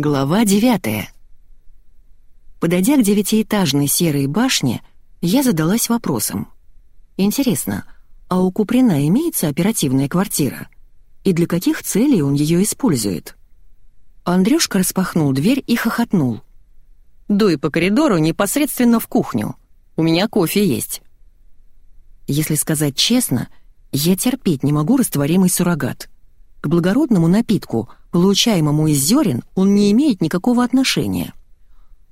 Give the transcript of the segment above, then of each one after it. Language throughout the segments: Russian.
Глава девятая. Подойдя к девятиэтажной серой башне, я задалась вопросом. Интересно, а у Куприна имеется оперативная квартира? И для каких целей он ее использует? Андрюшка распахнул дверь и хохотнул. «Дуй по коридору непосредственно в кухню. У меня кофе есть». Если сказать честно, я терпеть не могу растворимый суррогат. К благородному напитку, получаемому из зерен, он не имеет никакого отношения.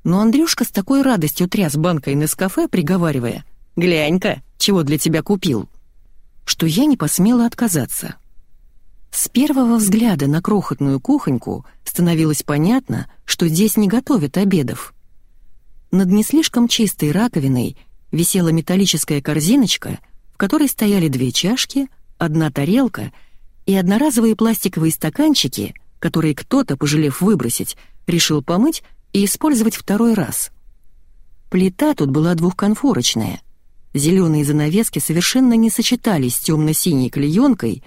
Но Андрюшка с такой радостью тряс банкой на кафе, приговаривая «Глянь-ка, чего для тебя купил», что я не посмела отказаться. С первого взгляда на крохотную кухоньку становилось понятно, что здесь не готовят обедов. Над не слишком чистой раковиной висела металлическая корзиночка, в которой стояли две чашки, одна тарелка и одноразовые пластиковые стаканчики, которые кто-то, пожалев выбросить, решил помыть и использовать второй раз. Плита тут была двухконфорочная. Зеленые занавески совершенно не сочетались с темно-синей клеенкой,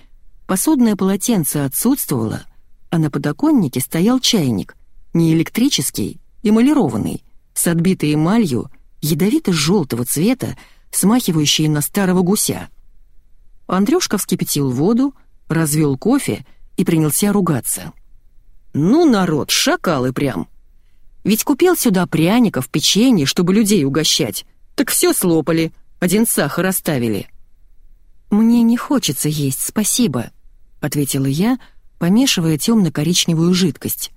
посудное полотенце отсутствовало, а на подоконнике стоял чайник, не электрический, эмалированный, с отбитой эмалью, ядовито-желтого цвета, смахивающий на старого гуся. Андрюшка вскипятил воду, развел кофе и принялся ругаться. «Ну, народ, шакалы прям!» Ведь купил сюда пряников, печенье, чтобы людей угощать. Так все слопали, один сахар оставили». «Мне не хочется есть, спасибо», — ответила я, помешивая темно-коричневую жидкость.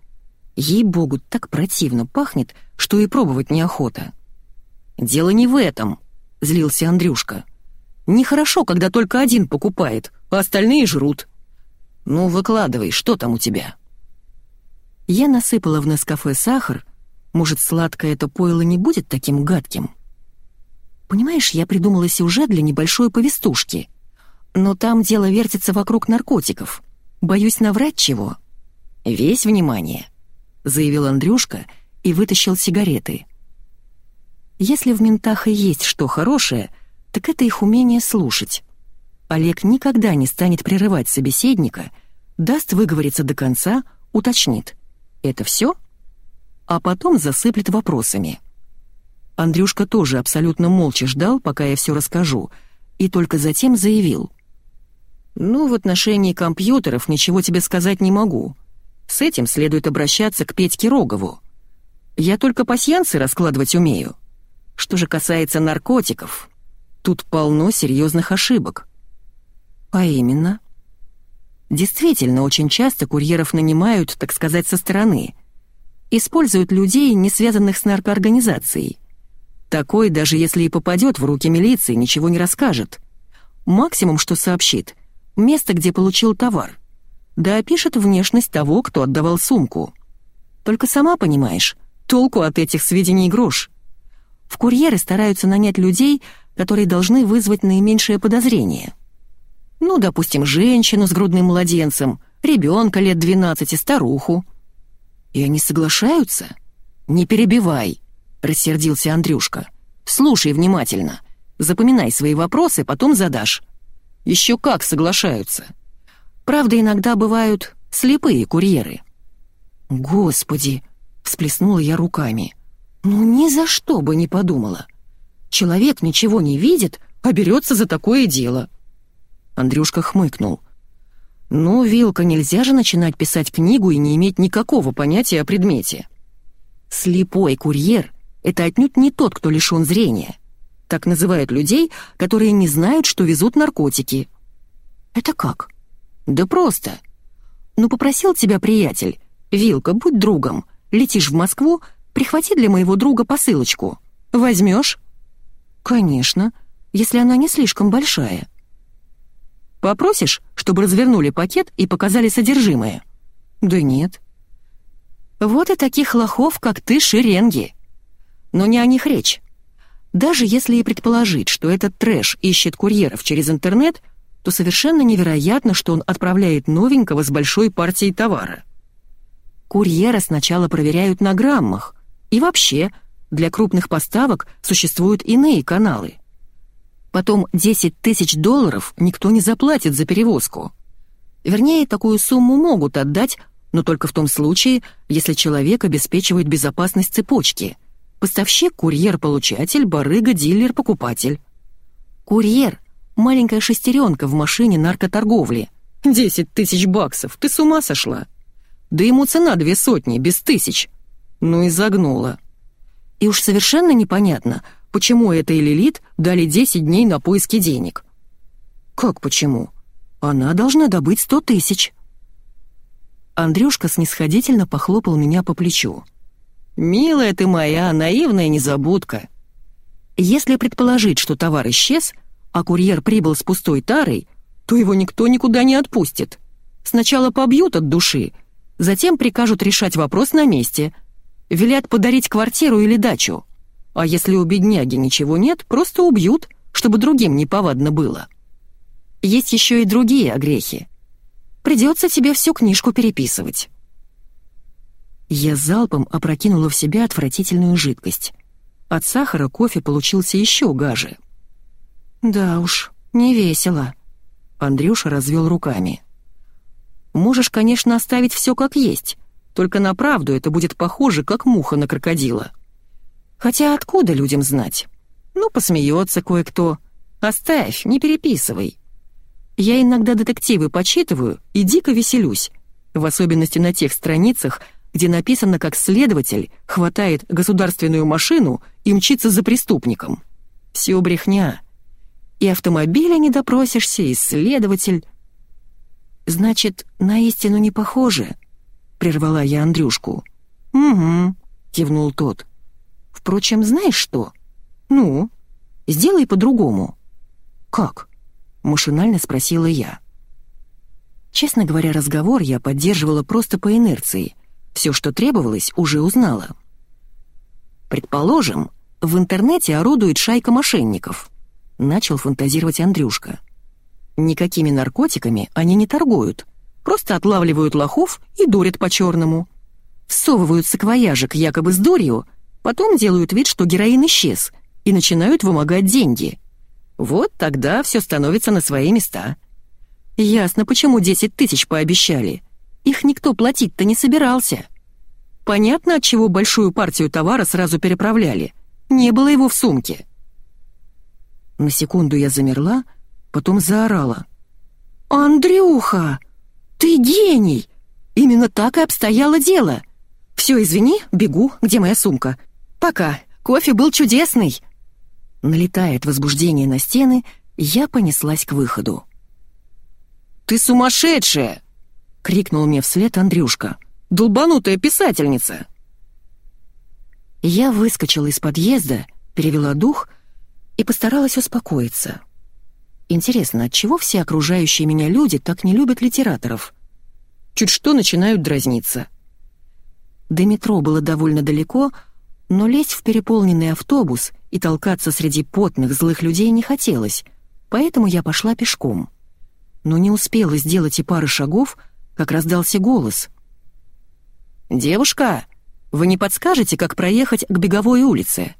Ей-богу, так противно пахнет, что и пробовать неохота. «Дело не в этом», — злился Андрюшка. «Нехорошо, когда только один покупает, остальные жрут. Ну, выкладывай, что там у тебя?» Я насыпала в Нескафе сахар, может, сладкое это пойло не будет таким гадким? Понимаешь, я придумала сюжет для небольшой повестушки. Но там дело вертится вокруг наркотиков. Боюсь наврать чего. Весь внимание, заявил Андрюшка и вытащил сигареты. Если в ментах и есть что хорошее, так это их умение слушать. Олег никогда не станет прерывать собеседника, даст выговориться до конца, уточнит. «Это все?» а потом засыплет вопросами. Андрюшка тоже абсолютно молча ждал, пока я все расскажу, и только затем заявил. «Ну, в отношении компьютеров ничего тебе сказать не могу. С этим следует обращаться к Петьке Рогову. Я только пасьянцы раскладывать умею. Что же касается наркотиков, тут полно серьезных ошибок». «А именно?» Действительно, очень часто курьеров нанимают, так сказать, со стороны — используют людей, не связанных с наркоорганизацией. Такой, даже если и попадет в руки милиции, ничего не расскажет. Максимум, что сообщит — место, где получил товар. Да опишет внешность того, кто отдавал сумку. Только сама понимаешь, толку от этих сведений грош. В курьеры стараются нанять людей, которые должны вызвать наименьшее подозрение. Ну, допустим, женщину с грудным младенцем, ребенка лет 12, старуху. «И они соглашаются?» «Не перебивай», — рассердился Андрюшка. «Слушай внимательно. Запоминай свои вопросы, потом задашь». «Еще как соглашаются». Правда, иногда бывают слепые курьеры. «Господи!» — всплеснула я руками. «Ну ни за что бы не подумала. Человек ничего не видит, а берется за такое дело». Андрюшка хмыкнул. Но, Вилка, нельзя же начинать писать книгу и не иметь никакого понятия о предмете. Слепой курьер — это отнюдь не тот, кто лишён зрения. Так называют людей, которые не знают, что везут наркотики. Это как? Да просто. Ну, попросил тебя приятель, Вилка, будь другом, летишь в Москву, прихвати для моего друга посылочку. Возьмешь? Конечно, если она не слишком большая. Попросишь, чтобы развернули пакет и показали содержимое? Да нет. Вот и таких лохов, как ты, шеренги. Но не о них речь. Даже если и предположить, что этот трэш ищет курьеров через интернет, то совершенно невероятно, что он отправляет новенького с большой партией товара. Курьера сначала проверяют на граммах. И вообще, для крупных поставок существуют иные каналы. Потом 10 тысяч долларов никто не заплатит за перевозку. Вернее, такую сумму могут отдать, но только в том случае, если человек обеспечивает безопасность цепочки. Поставщик, курьер, получатель, барыга, дилер, покупатель. Курьер — маленькая шестеренка в машине наркоторговли. Десять тысяч баксов, ты с ума сошла? Да ему цена две сотни, без тысяч. Ну и загнула. И уж совершенно непонятно, почему этой Лилит дали 10 дней на поиски денег. Как почему? Она должна добыть сто тысяч. Андрюшка снисходительно похлопал меня по плечу. «Милая ты моя, наивная незабудка. Если предположить, что товар исчез, а курьер прибыл с пустой тарой, то его никто никуда не отпустит. Сначала побьют от души, затем прикажут решать вопрос на месте. Велят подарить квартиру или дачу. А если у бедняги ничего нет, просто убьют, чтобы другим неповадно было. Есть еще и другие огрехи. Придется тебе всю книжку переписывать. Я залпом опрокинула в себя отвратительную жидкость. От сахара кофе получился еще гаже. «Да уж, не весело», — Андрюша развел руками. «Можешь, конечно, оставить все как есть, только на правду это будет похоже, как муха на крокодила. Хотя откуда людям знать? Ну, посмеется кое-кто. Оставь, не переписывай. Я иногда детективы почитываю и дико веселюсь, в особенности на тех страницах, где написано, как следователь хватает государственную машину и мчится за преступником. Все брехня. И автомобиля не допросишься, и следователь... «Значит, на истину не похоже?» — прервала я Андрюшку. «Угу», — кивнул тот. «Впрочем, знаешь что? Ну, сделай по-другому». «Как?» — машинально спросила я. Честно говоря, разговор я поддерживала просто по инерции. Все, что требовалось, уже узнала. «Предположим, в интернете орудует шайка мошенников», — начал фантазировать Андрюшка. «Никакими наркотиками они не торгуют, просто отлавливают лохов и дурят по-черному. Всовывают саквояжик якобы с дурью, потом делают вид, что героин исчез, и начинают вымогать деньги. Вот тогда все становится на свои места. Ясно, почему 10 тысяч пообещали. Их никто платить-то не собирался. Понятно, от чего большую партию товара сразу переправляли. Не было его в сумке. На секунду я замерла, потом заорала. «Андрюха, ты гений! Именно так и обстояло дело. Все, извини, бегу, где моя сумка? Пока, кофе был чудесный!» Налетая от возбуждения на стены, я понеслась к выходу. «Ты сумасшедшая!» — крикнул мне вслед Андрюшка. «Долбанутая писательница!» Я выскочила из подъезда, перевела дух и постаралась успокоиться. Интересно, отчего все окружающие меня люди так не любят литераторов? Чуть что начинают дразниться. До метро было довольно далеко, но лезть в переполненный автобус и толкаться среди потных злых людей не хотелось, поэтому я пошла пешком. Но не успела сделать и пары шагов, как раздался голос. «Девушка, вы не подскажете, как проехать к беговой улице?»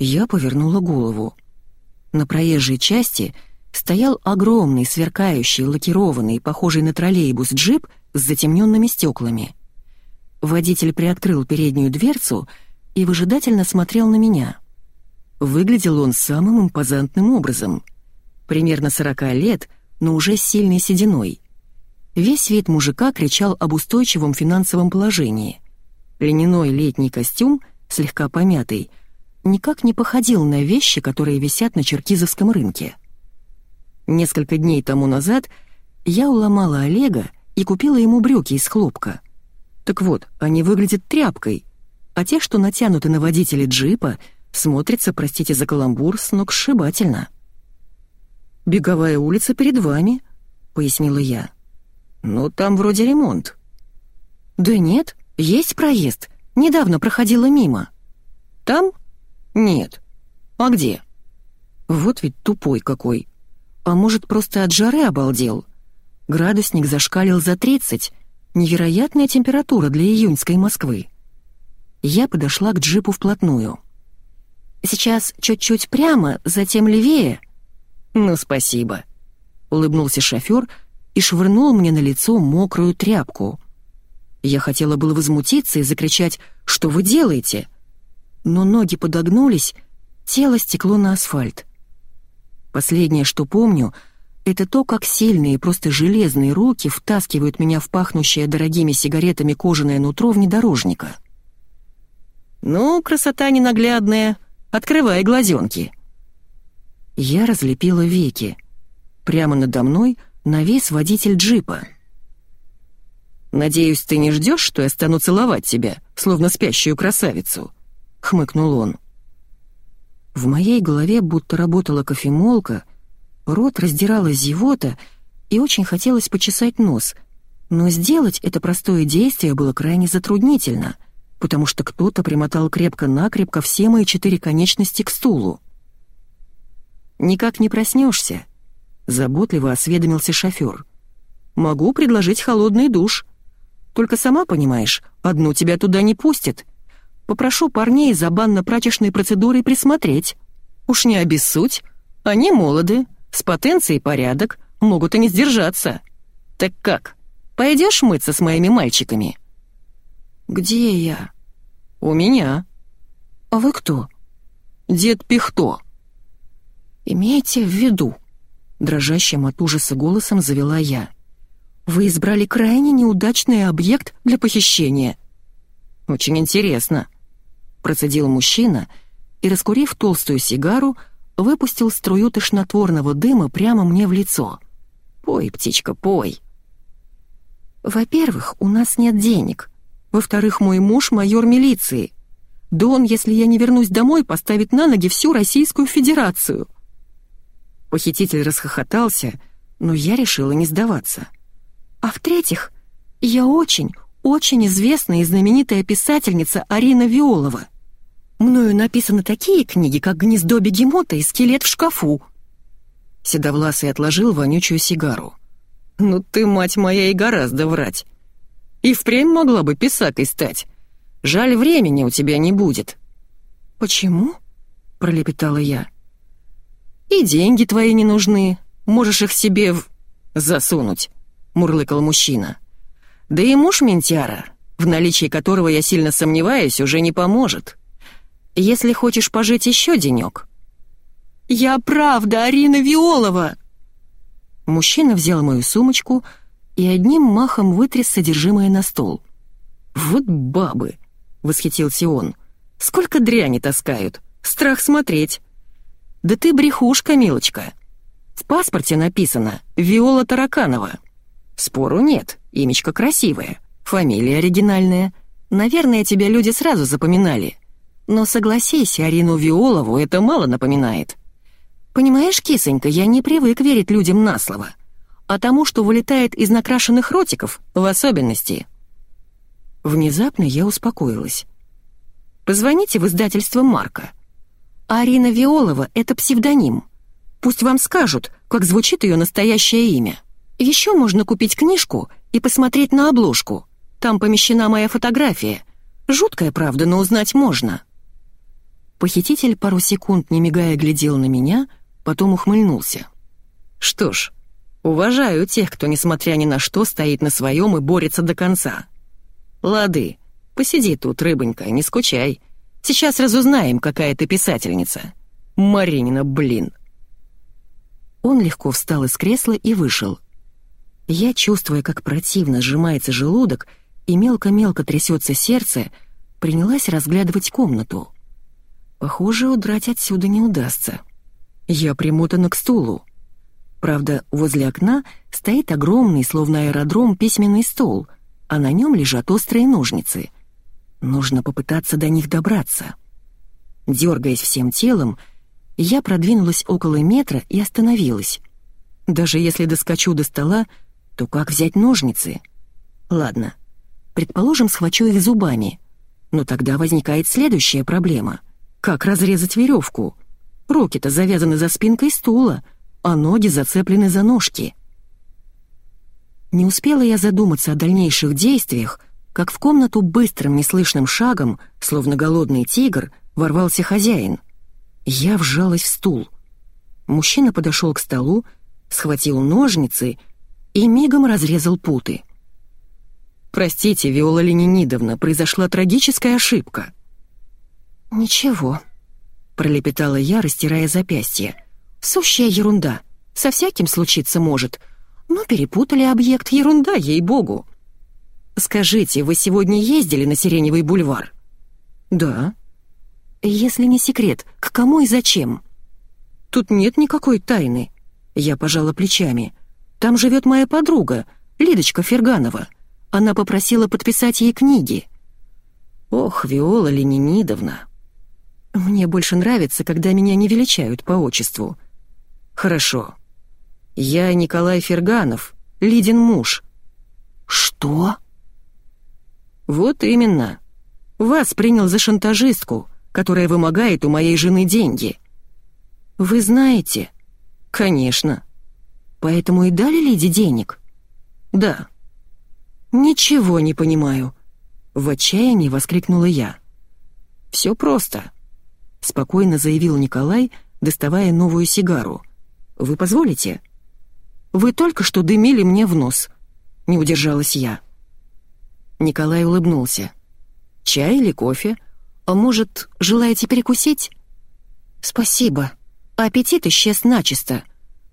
Я повернула голову. На проезжей части стоял огромный, сверкающий, лакированный, похожий на троллейбус джип с затемненными стеклами. Водитель приоткрыл переднюю дверцу и выжидательно смотрел на меня. Выглядел он самым импозантным образом. Примерно сорока лет, но уже с сильной сединой. Весь вид мужика кричал об устойчивом финансовом положении. Льняной летний костюм, слегка помятый, никак не походил на вещи, которые висят на черкизовском рынке. Несколько дней тому назад я уломала Олега и купила ему брюки из хлопка. Так вот, они выглядят тряпкой, а те, что натянуты на водителя джипа, смотрятся, простите за каламбур, сногсшибательно. «Беговая улица перед вами», — пояснила я. «Ну, там вроде ремонт». «Да нет, есть проезд. Недавно проходила мимо». «Там? Нет. А где?» «Вот ведь тупой какой. А может, просто от жары обалдел? Градусник зашкалил за 30. Невероятная температура для июньской Москвы». Я подошла к джипу вплотную. «Сейчас чуть-чуть прямо, затем левее». «Ну, спасибо», — улыбнулся шофер и швырнул мне на лицо мокрую тряпку. Я хотела было возмутиться и закричать «Что вы делаете?», но ноги подогнулись, тело стекло на асфальт. Последнее, что помню, это то, как сильные, просто железные руки втаскивают меня в пахнущее дорогими сигаретами кожаное нутро внедорожника. «Ну, красота ненаглядная, открывай глазенки». Я разлепила веки. Прямо надо мной навис водитель джипа. «Надеюсь, ты не ждешь, что я стану целовать тебя, словно спящую красавицу?» — хмыкнул он. В моей голове будто работала кофемолка, рот раздирала зевота, и очень хотелось почесать нос, но сделать это простое действие было крайне затруднительно, потому что кто-то примотал крепко-накрепко все мои четыре конечности к стулу. «Никак не проснешься», — заботливо осведомился шофер. «Могу предложить холодный душ. Только сама понимаешь, одну тебя туда не пустят. Попрошу парней за банно-прачечной процедурой присмотреть. Уж не обессудь, они молоды, с потенцией порядок, могут и не сдержаться. Так как, пойдешь мыться с моими мальчиками?» «Где я?» «У меня». «А вы кто?» «Дед Пихто». «Имейте в виду», — дрожащим от ужаса голосом завела я. «Вы избрали крайне неудачный объект для похищения». «Очень интересно», — процедил мужчина и, раскурив толстую сигару, выпустил струю тошнотворного дыма прямо мне в лицо. «Пой, птичка, пой!» «Во-первых, у нас нет денег. Во-вторых, мой муж — майор милиции. Да он, если я не вернусь домой, поставит на ноги всю Российскую Федерацию». Похититель расхохотался, но я решила не сдаваться. «А в-третьих, я очень, очень известная и знаменитая писательница Арина Виолова. Мною написаны такие книги, как «Гнездо бегемота» и «Скелет в шкафу». Седовласый отложил вонючую сигару. «Ну ты, мать моя, и гораздо врать. И впрямь могла бы писакой стать. Жаль, времени у тебя не будет». «Почему?» — пролепетала я. «И деньги твои не нужны. Можешь их себе в... засунуть», — мурлыкал мужчина. «Да и муж ментяра, в наличии которого я сильно сомневаюсь, уже не поможет» если хочешь пожить еще денек». «Я правда Арина Виолова!» Мужчина взял мою сумочку и одним махом вытряс содержимое на стол. «Вот бабы!» — восхитился он. «Сколько дряни таскают! Страх смотреть!» «Да ты брехушка, милочка!» В паспорте написано «Виола Тараканова». Спору нет, имечко красивое, фамилия оригинальная. Наверное, тебя люди сразу запоминали. Но согласись, Арину Виолову это мало напоминает. Понимаешь, кисонька, я не привык верить людям на слово. А тому, что вылетает из накрашенных ротиков, в особенности. Внезапно я успокоилась. Позвоните в издательство «Марка». Арина Виолова — это псевдоним. Пусть вам скажут, как звучит ее настоящее имя. Еще можно купить книжку и посмотреть на обложку. Там помещена моя фотография. Жуткая правда, но узнать можно. Похититель пару секунд, не мигая, глядел на меня, потом ухмыльнулся. «Что ж, уважаю тех, кто, несмотря ни на что, стоит на своем и борется до конца. Лады, посиди тут, рыбонька, не скучай. Сейчас разузнаем, какая ты писательница. Маринина, блин!» Он легко встал из кресла и вышел. Я, чувствуя, как противно сжимается желудок и мелко-мелко трясется сердце, принялась разглядывать комнату. Похоже, удрать отсюда не удастся. Я примотана к стулу. Правда, возле окна стоит огромный, словно аэродром, письменный стол, а на нем лежат острые ножницы. Нужно попытаться до них добраться. Дергаясь всем телом, я продвинулась около метра и остановилась. Даже если доскочу до стола, то как взять ножницы? Ладно, предположим, схвачу их зубами. Но тогда возникает следующая проблема — как разрезать веревку? Руки-то завязаны за спинкой стула, а ноги зацеплены за ножки. Не успела я задуматься о дальнейших действиях, как в комнату быстрым неслышным шагом, словно голодный тигр, ворвался хозяин. Я вжалась в стул. Мужчина подошел к столу, схватил ножницы и мигом разрезал путы. «Простите, Виола Ленинидовна, произошла трагическая ошибка». «Ничего», — пролепетала я, растирая запястье. «Сущая ерунда. Со всяким случиться может. Но перепутали объект, ерунда, ей-богу». «Скажите, вы сегодня ездили на Сиреневый бульвар?» «Да». «Если не секрет, к кому и зачем?» «Тут нет никакой тайны», — я пожала плечами. «Там живет моя подруга, Лидочка Ферганова. Она попросила подписать ей книги». «Ох, Виола Ленинидовна». «Мне больше нравится, когда меня не величают по отчеству». «Хорошо. Я Николай Ферганов, Лидин муж». «Что?» «Вот именно. Вас принял за шантажистку, которая вымогает у моей жены деньги». «Вы знаете?» «Конечно». «Поэтому и дали Лиде денег?» «Да». «Ничего не понимаю», — в отчаянии воскликнула я. «Все просто», — спокойно заявил Николай, доставая новую сигару. «Вы позволите?» «Вы только что дымили мне в нос», — не удержалась я. Николай улыбнулся. «Чай или кофе? А может, желаете перекусить?» «Спасибо», аппетит исчез начисто.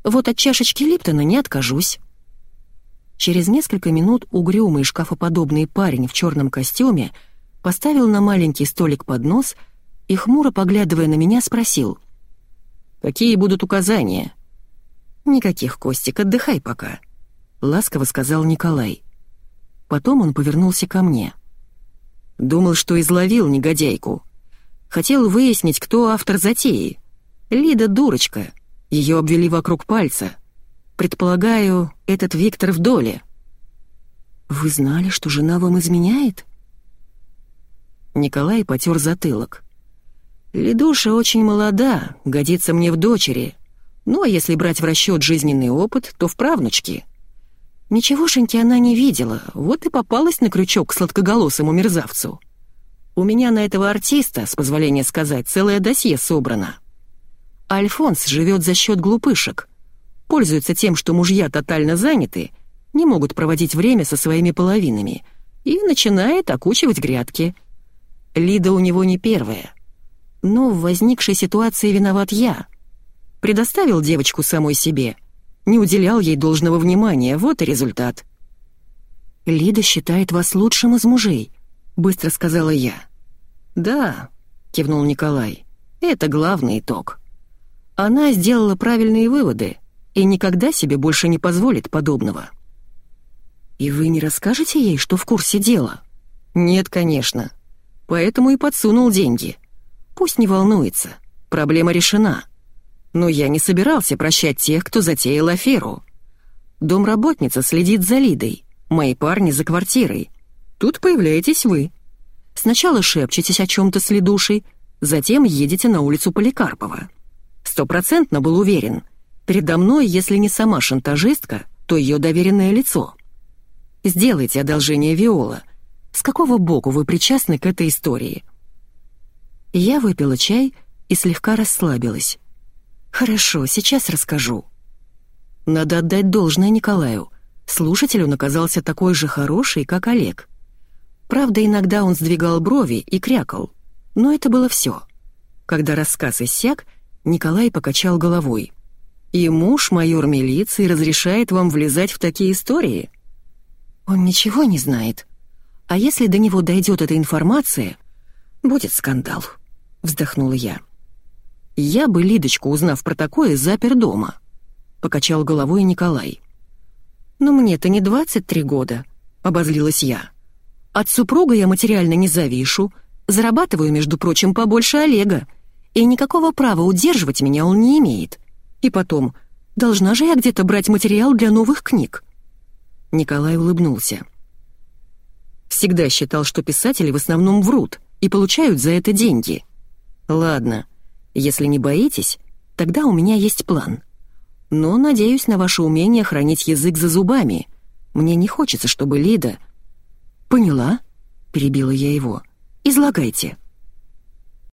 Вот от чашечки Липтона не откажусь. Через несколько минут угрюмый шкафоподобный парень в черном костюме поставил на маленький столик поднос и, хмуро поглядывая на меня, спросил. «Какие будут указания?» «Никаких, Костик, отдыхай пока», — ласково сказал Николай. Потом он повернулся ко мне. «Думал, что изловил негодяйку. Хотел выяснить, кто автор затеи. Лида дурочка. Ее обвели вокруг пальца. Предполагаю, этот Виктор в доле. «Вы знали, что жена вам изменяет?» Николай потер затылок. «Лидуша очень молода, годится мне в дочери. Ну, а если брать в расчет жизненный опыт, то в правнучке. Ничегошеньки она не видела, вот и попалась на крючок к сладкоголосому мерзавцу. У меня на этого артиста, с позволения сказать, целое досье собрано». Альфонс живет за счет глупышек. Пользуется тем, что мужья тотально заняты, не могут проводить время со своими половинами, и начинает окучивать грядки. Лида у него не первая. Но в возникшей ситуации виноват я. Предоставил девочку самой себе, не уделял ей должного внимания, вот и результат. «Лида считает вас лучшим из мужей», — быстро сказала я. «Да», — кивнул Николай, — «это главный итог». Она сделала правильные выводы и никогда себе больше не позволит подобного. «И вы не расскажете ей, что в курсе дела?» «Нет, конечно. Поэтому и подсунул деньги. Пусть не волнуется, проблема решена. Но я не собирался прощать тех, кто затеял аферу. Домработница следит за Лидой, мои парни за квартирой. Тут появляетесь вы. Сначала шепчетесь о чем-то с Лидушей, затем едете на улицу Поликарпова. Стопроцентно был уверен. Передо мной, если не сама шантажистка, то ее доверенное лицо. Сделайте одолжение Виола. С какого боку вы причастны к этой истории? Я выпила чай и слегка расслабилась. Хорошо, сейчас расскажу. Надо отдать должное Николаю. Слушатель он оказался такой же хороший, как Олег. Правда, иногда он сдвигал брови и крякал. Но это было все. Когда рассказ иссяк, Николай покачал головой. «И муж, майор милиции, разрешает вам влезать в такие истории?» «Он ничего не знает. А если до него дойдет эта информация, будет скандал», — вздохнула я. «Я бы Лидочку, узнав про такое, запер дома», — покачал головой Николай. «Но мне-то не 23 года», — обозлилась я. «От супруга я материально не завишу, зарабатываю, между прочим, побольше Олега, и никакого права удерживать меня он не имеет. И потом, должна же я где-то брать материал для новых книг». Николай улыбнулся. «Всегда считал, что писатели в основном врут и получают за это деньги. Ладно, если не боитесь, тогда у меня есть план. Но надеюсь на ваше умение хранить язык за зубами. Мне не хочется, чтобы Лида...» «Поняла?» — перебила я его. «Излагайте».